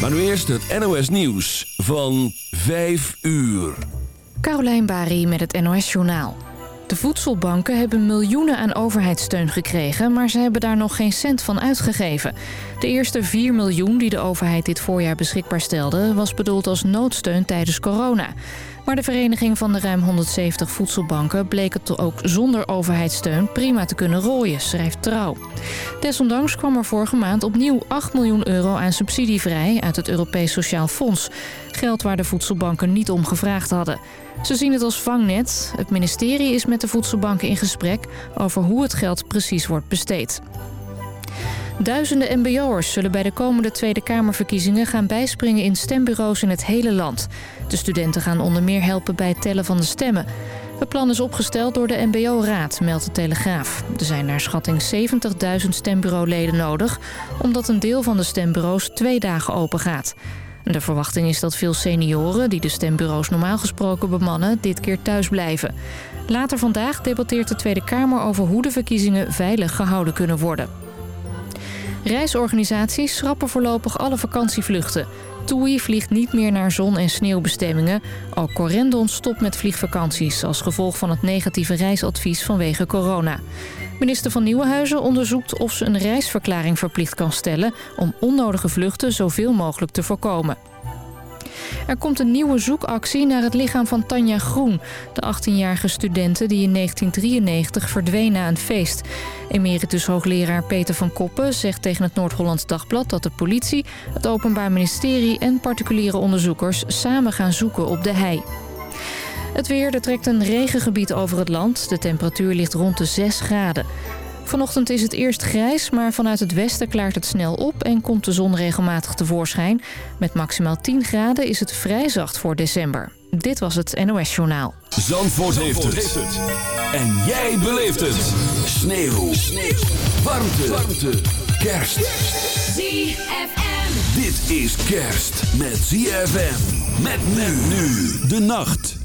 Maar nu eerst het NOS Nieuws van 5 uur. Carolijn Bari met het NOS Journaal. De voedselbanken hebben miljoenen aan overheidssteun gekregen... maar ze hebben daar nog geen cent van uitgegeven. De eerste 4 miljoen die de overheid dit voorjaar beschikbaar stelde... was bedoeld als noodsteun tijdens corona. Maar de vereniging van de ruim 170 voedselbanken... bleek het ook zonder overheidssteun prima te kunnen rooien, schrijft Trouw. Desondanks kwam er vorige maand opnieuw 8 miljoen euro aan subsidie vrij... uit het Europees Sociaal Fonds. Geld waar de voedselbanken niet om gevraagd hadden. Ze zien het als vangnet. Het ministerie is met de voedselbanken in gesprek... over hoe het geld precies wordt besteed. Duizenden mbo'ers zullen bij de komende Tweede Kamerverkiezingen gaan bijspringen in stembureaus in het hele land. De studenten gaan onder meer helpen bij het tellen van de stemmen. Het plan is opgesteld door de mbo-raad, meldt de Telegraaf. Er zijn naar schatting 70.000 stembureauleden nodig... omdat een deel van de stembureaus twee dagen open gaat. De verwachting is dat veel senioren, die de stembureaus normaal gesproken bemannen... dit keer thuis blijven. Later vandaag debatteert de Tweede Kamer over hoe de verkiezingen veilig gehouden kunnen worden. Reisorganisaties schrappen voorlopig alle vakantievluchten. TUI vliegt niet meer naar zon- en sneeuwbestemmingen. Ook Corendon stopt met vliegvakanties... als gevolg van het negatieve reisadvies vanwege corona. Minister van Nieuwenhuizen onderzoekt of ze een reisverklaring verplicht kan stellen... om onnodige vluchten zoveel mogelijk te voorkomen. Er komt een nieuwe zoekactie naar het lichaam van Tanja Groen... de 18-jarige studente die in 1993 verdween na een feest. Emeritus hoogleraar Peter van Koppen zegt tegen het Noord-Hollands Dagblad... dat de politie, het Openbaar Ministerie en particuliere onderzoekers... samen gaan zoeken op de hei. Het weer, er trekt een regengebied over het land. De temperatuur ligt rond de 6 graden. Vanochtend is het eerst grijs, maar vanuit het westen klaart het snel op... en komt de zon regelmatig tevoorschijn. Met maximaal 10 graden is het vrij zacht voor december. Dit was het NOS Journaal. Zandvoort, heeft, het. En jij beleeft het. Sneeuw. Sneeuw. Warmte. Warmte. Kerst. ZFM. Dit is kerst met ZFM. Met men nu de nacht.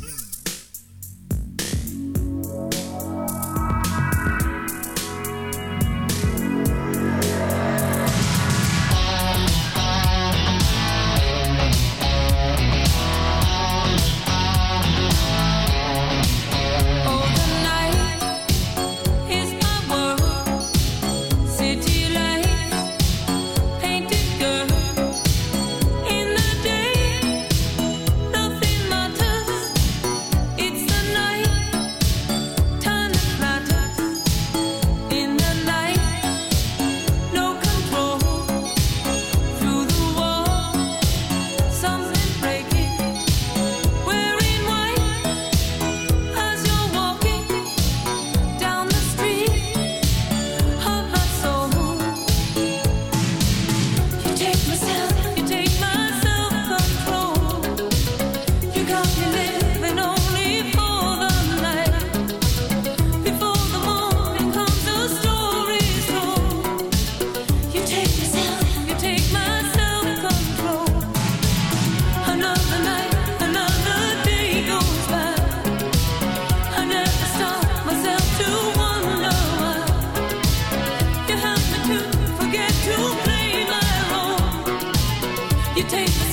take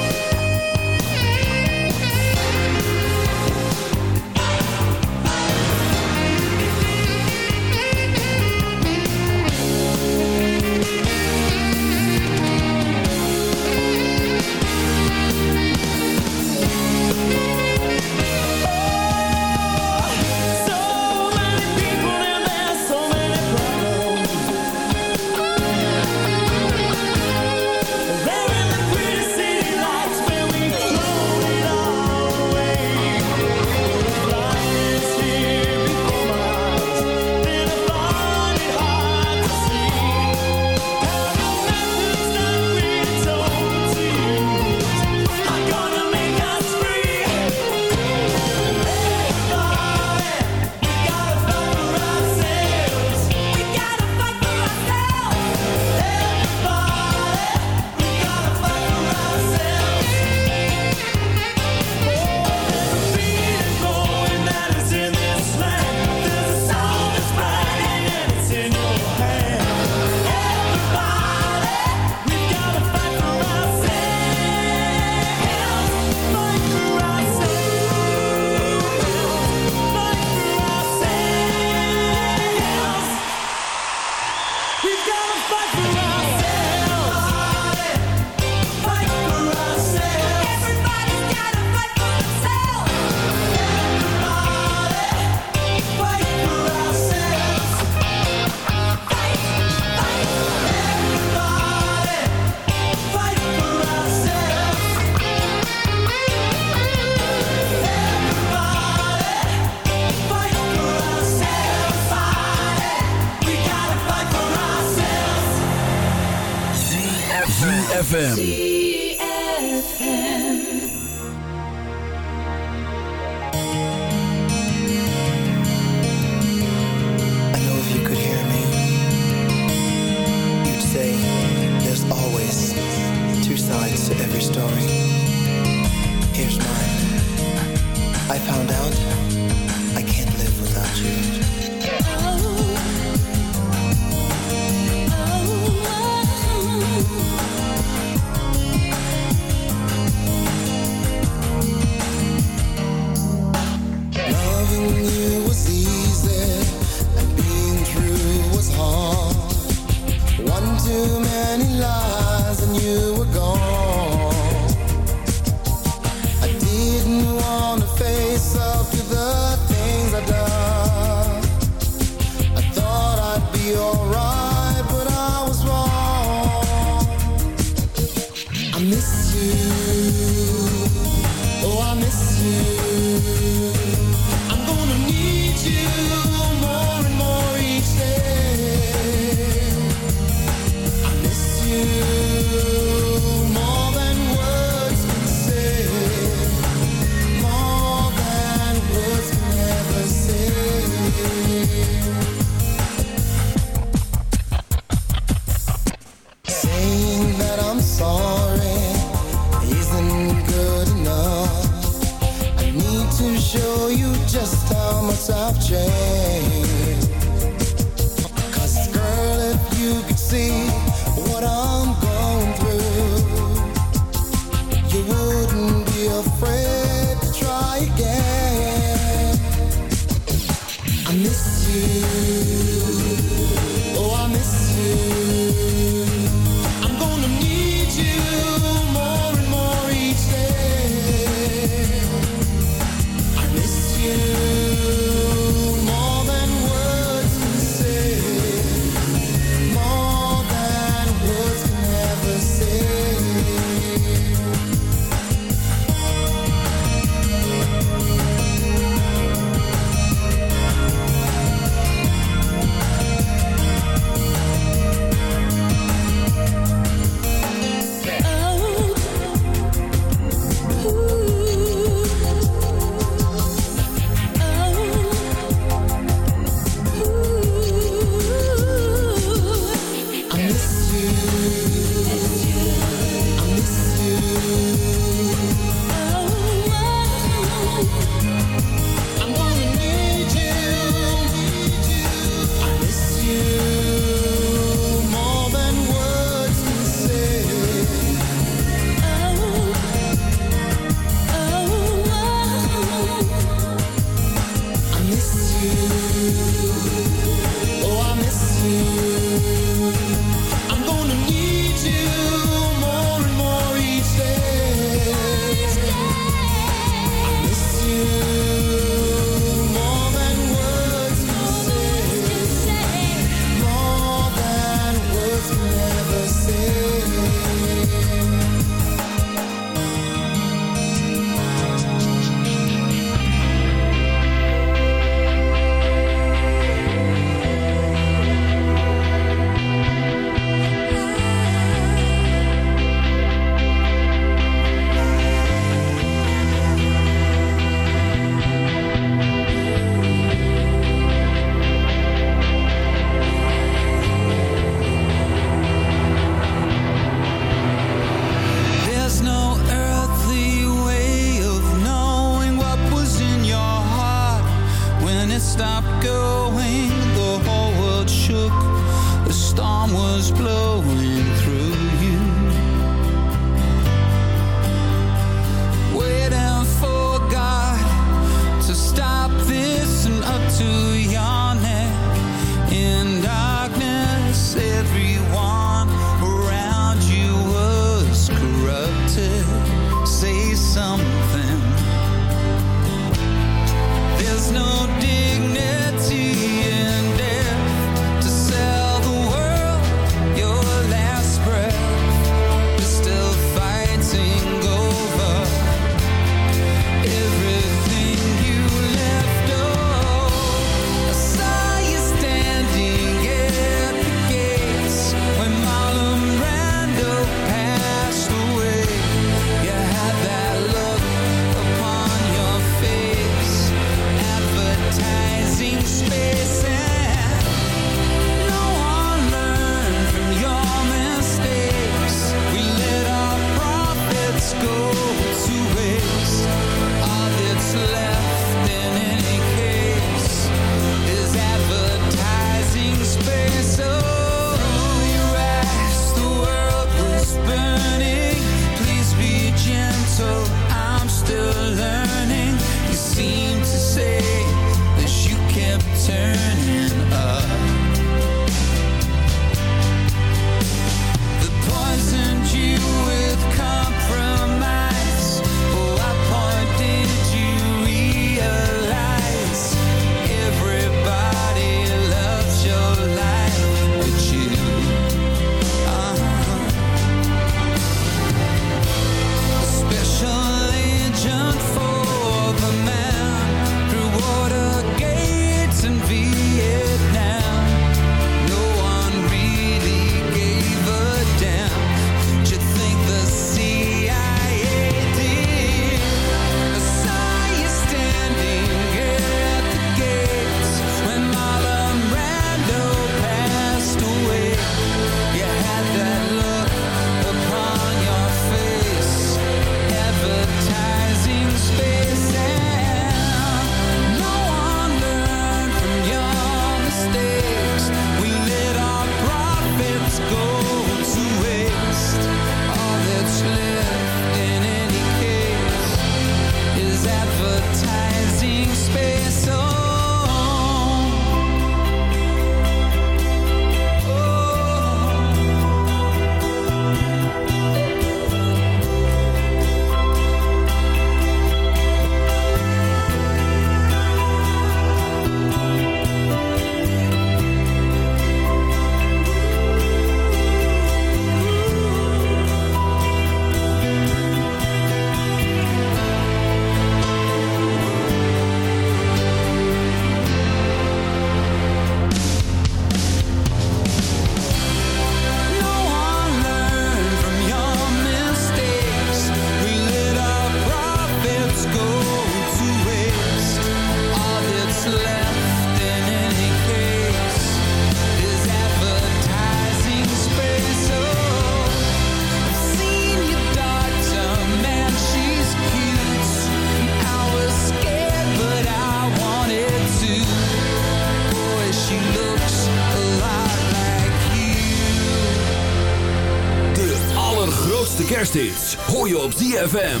ZFM.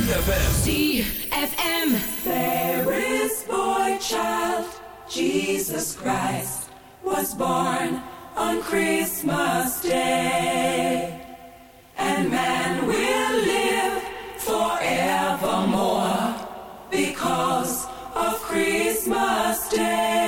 ZFM. Mary's boy child, Jesus Christ, was born on Christmas Day. And man will live forevermore because of Christmas Day.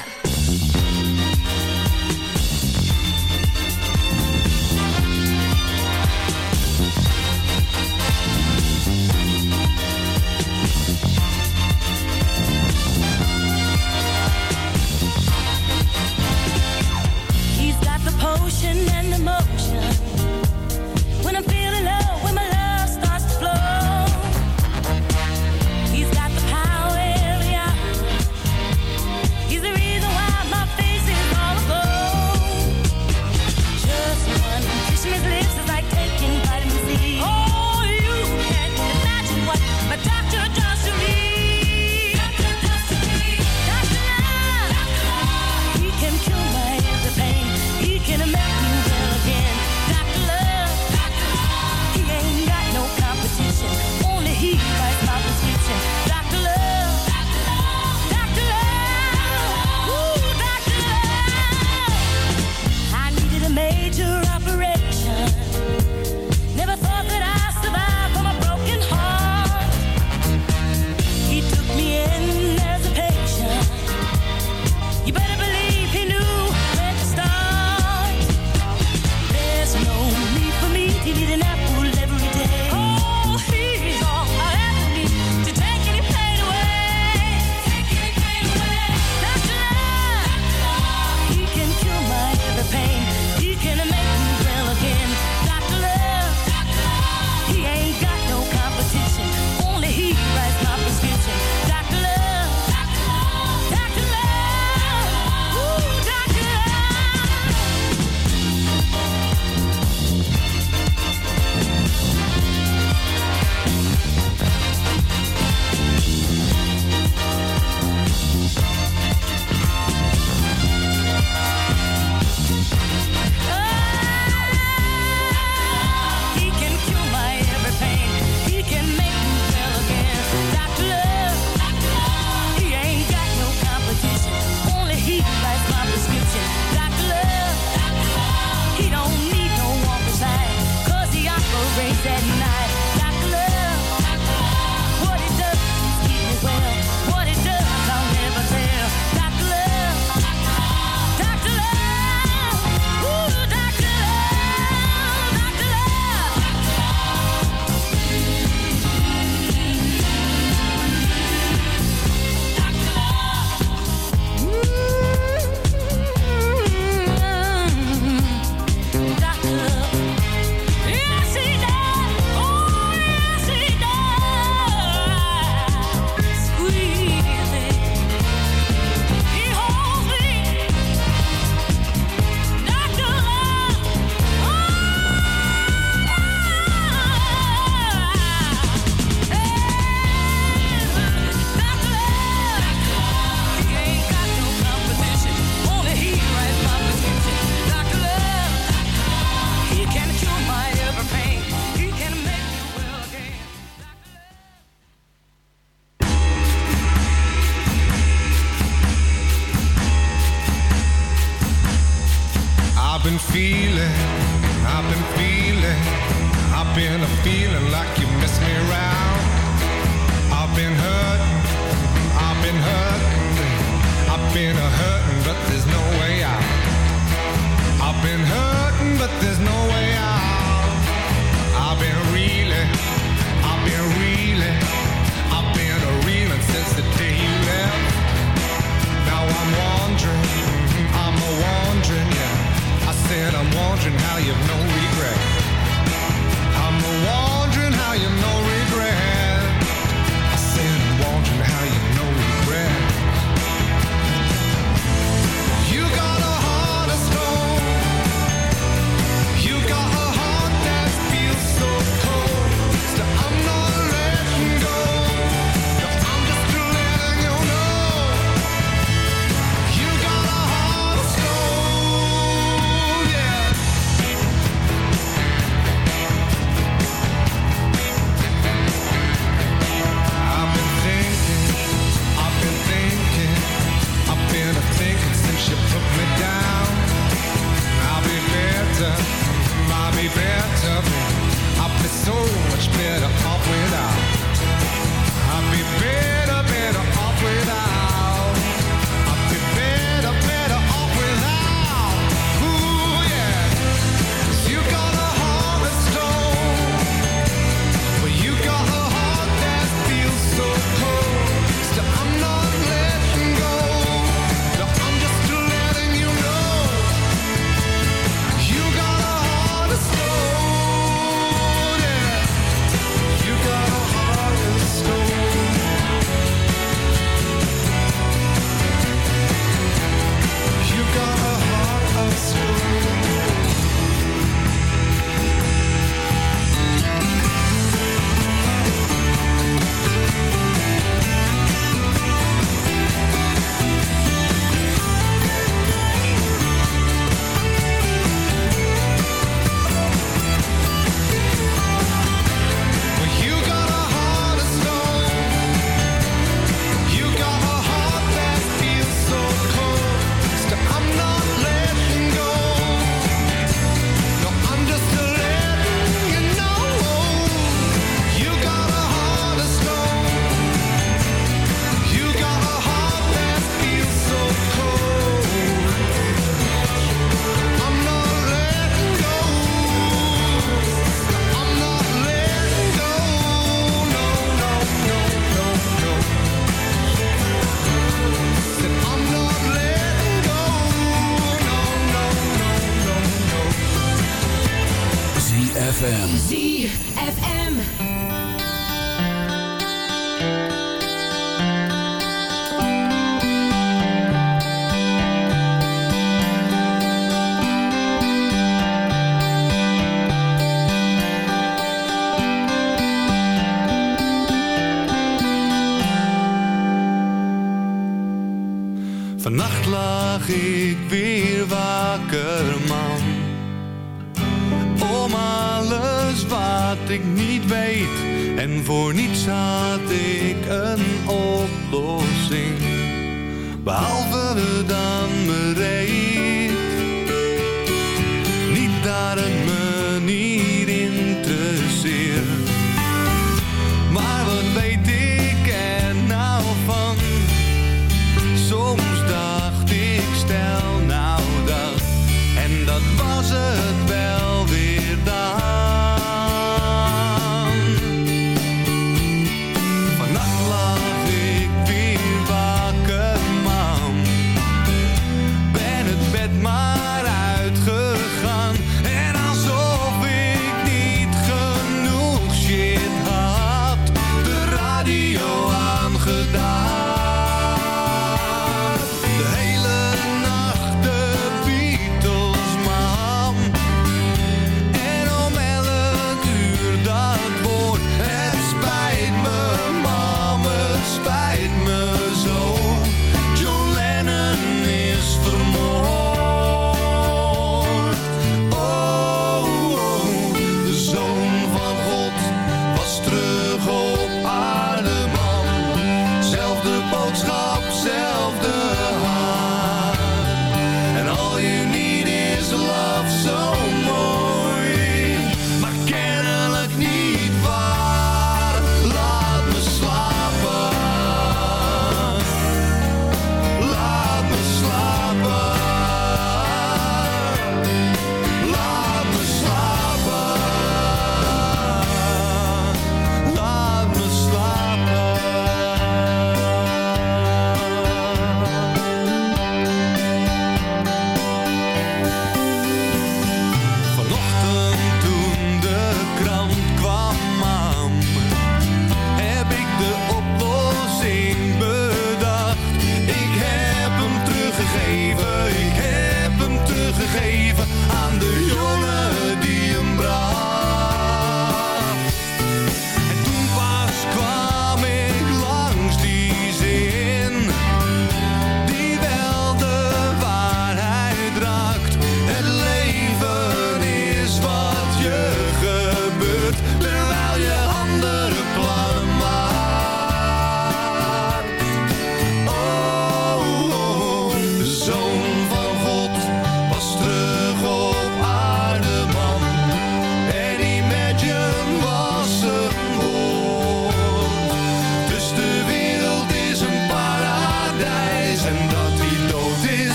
En voor niets had ik een oplossing.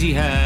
he had.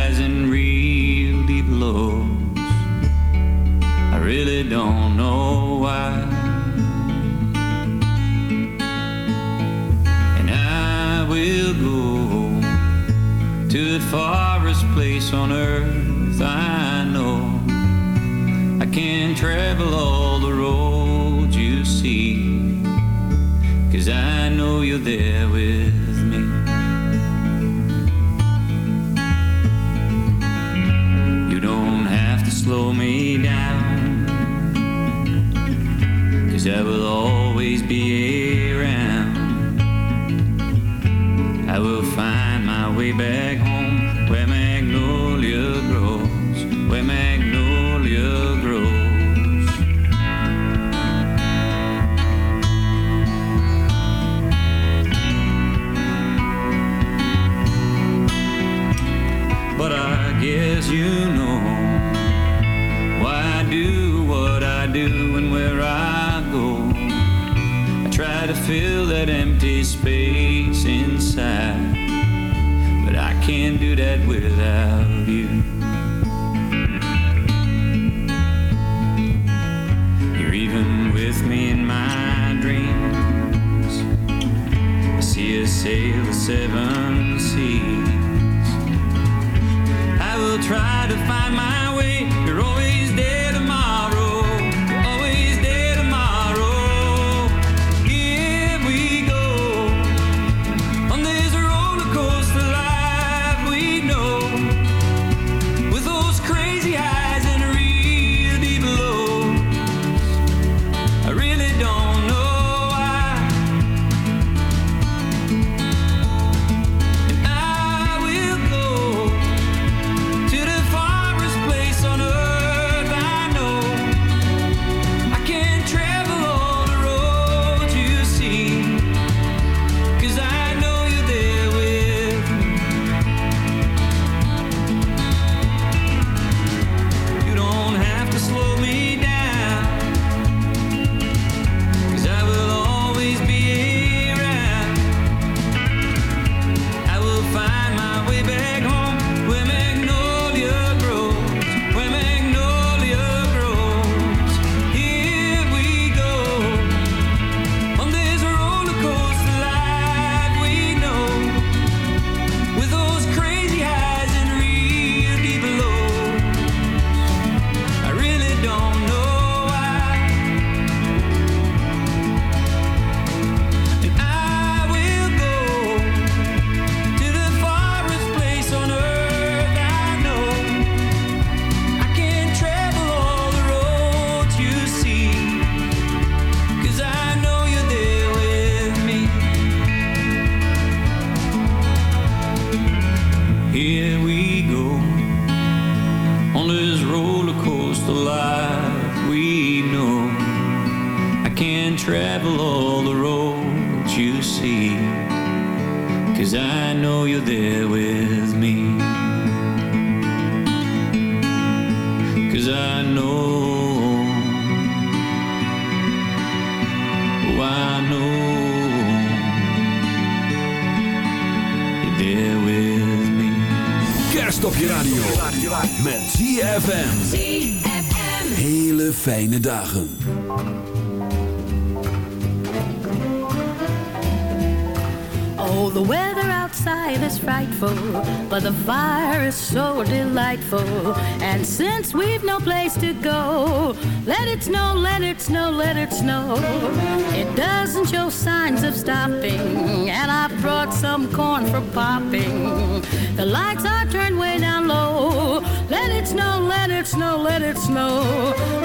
fijne dagen. Oh, the weather outside is frightful, but the fire is so delightful. And since we've no place to go, let it snow, let it snow, let it snow. It doesn't show signs of stopping, and I've brought some corn for popping. The lights are turned way down low. Let it snow, let it snow, let it snow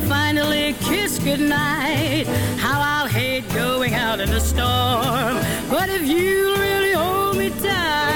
Finally kiss goodnight, how I'll hate going out in the storm. But if you really hold me tight,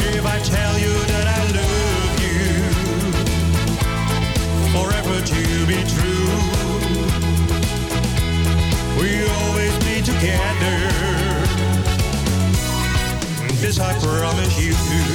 If I tell you that I love you, forever to be true. We'll always be together. This I promise you.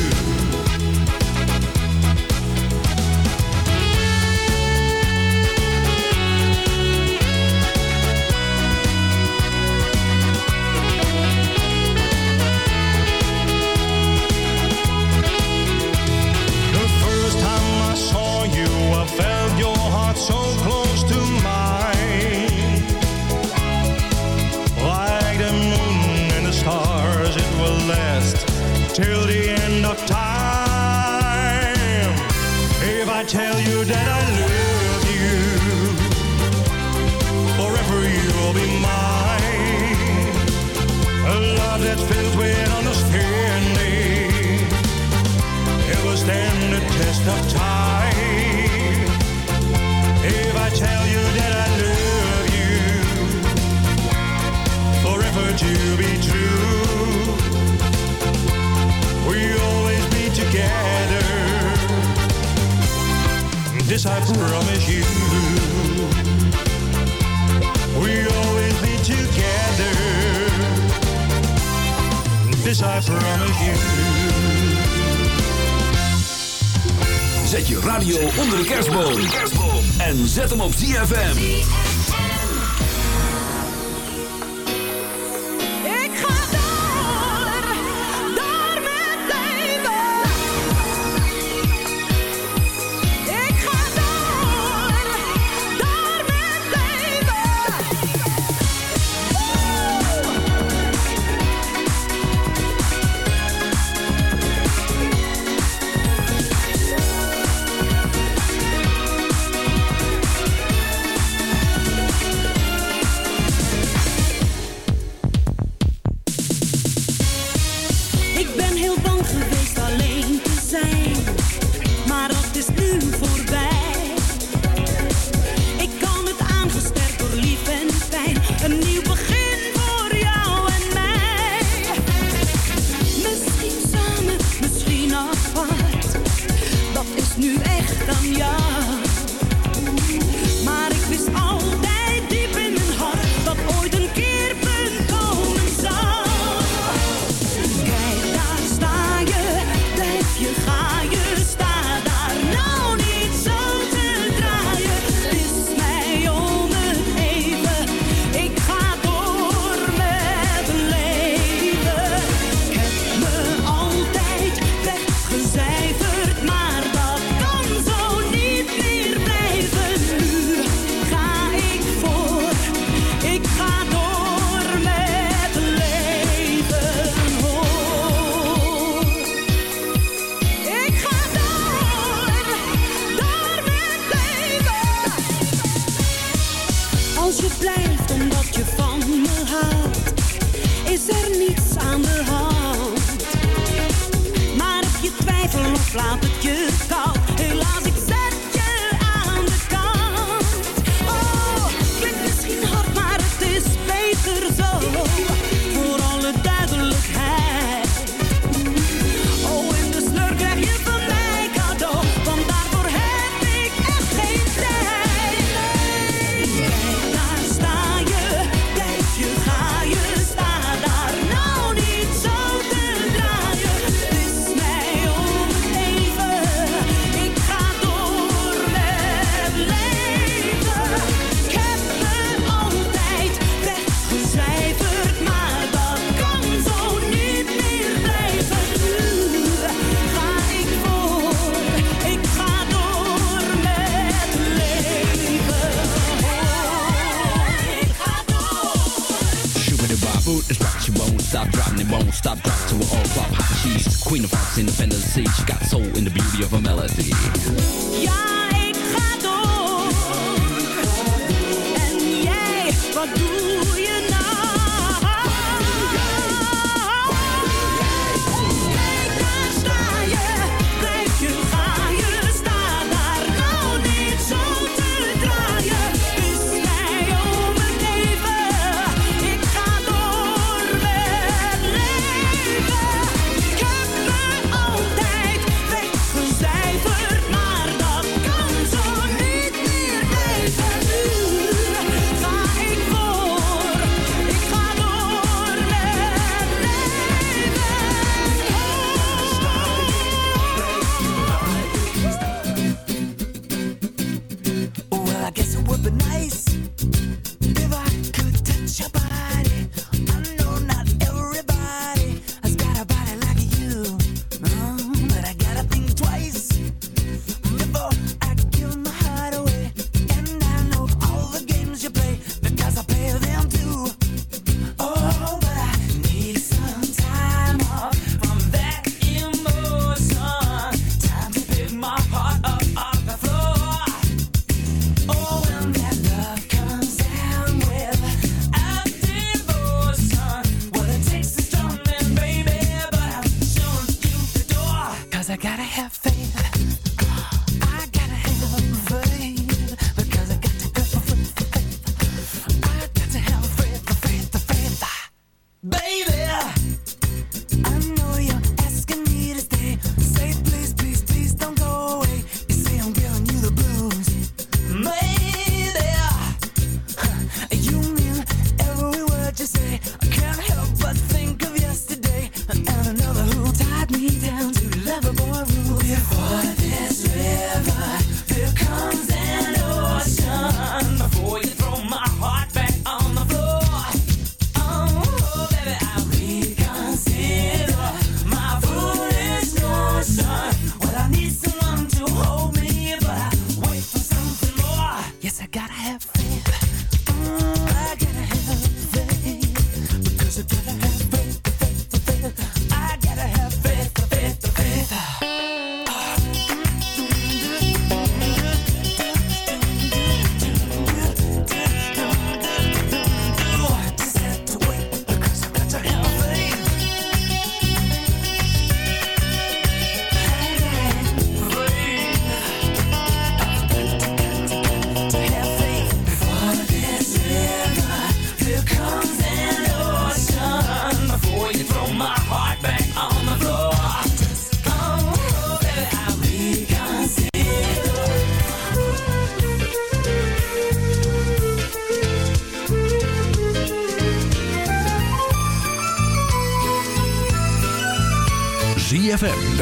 Melody.